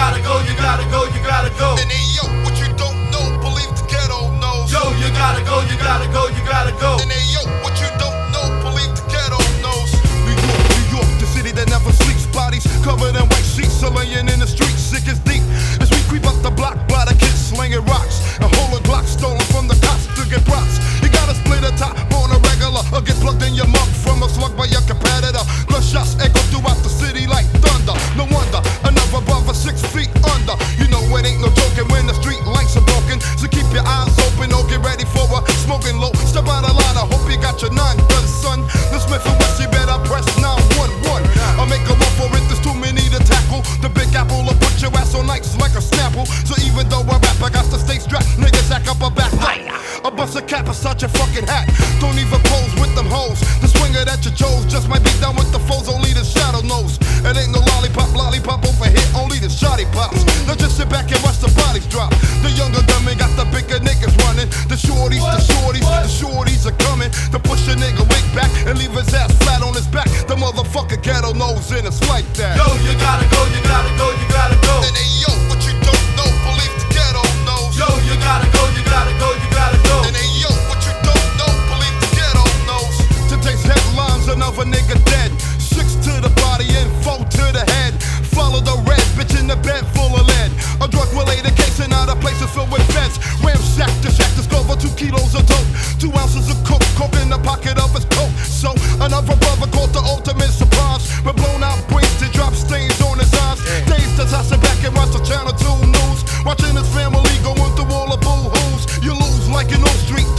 gotta go, you gotta go. You gotta go. And hey, yo, what you don't know, believe the ghetto knows. Yo, you gotta go, you gotta go, you gotta go. And hey, yo, what you don't know, believe the ghetto knows. New York, New York, the city that never sleeps. Bodies covered in white sheets, are laying in the streets, sick as deep. As we creep up the block, the kids slinging rocks. And holding blocks stolen from the cops to get props. You gotta split a top on a regular, or get plugged in your mug from a slug by your competitor. Gunshots echo throughout six feet under. You know it ain't no joking when the street lights are broken. So keep your eyes open or get ready for a smoking low. Step out of line, I hope you got your nine guns, son. The Smith and Wesson, better press 911. I'll make a run for it, there's too many to tackle. The big apple will put your ass on ice like a snapple. So even though I rap, I got to stay strapped. Niggas act up a back. A bust a cap inside your fucking hat. Don't even pose with them hoes. The swinger that you chose just might be done with like that. Yo, you gotta go, you gotta go, you gotta go. And hey, yo, what you don't know, believe the ghetto knows. Yo, you gotta go, you gotta go, you gotta go. And hey, yo, what you don't know, believe the ghetto knows. Today's headlines, another nigga dead. Six to the body and four to the head. Follow the red, bitch in the bed full of lead. A drug related case and other places filled with feds. Ramsack shack, discover two kilos of dope. Two ounces of coke, coke in the 2 news. Watching his family going through all the boo-hoos. You lose like in Oak Street,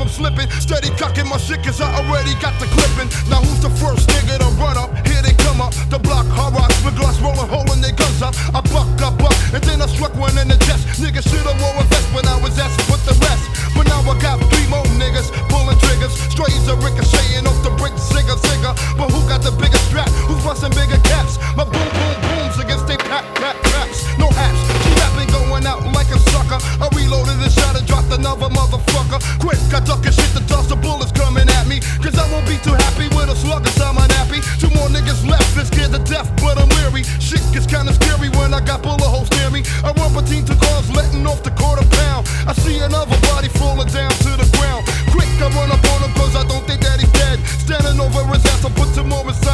I'm slipping. Steady cocking my shit, cause I already got the clipping. Now who's the first nigga to run up? Here they come up, the block, hard rocks with glass rolling, holding their guns up. I buck, I buck, and then I struck one in the chest. Nigga should've wore a vest when I was asked with the rest. But now I got three more niggas pulling triggers. Strays are ricocheting So put some tomorrow's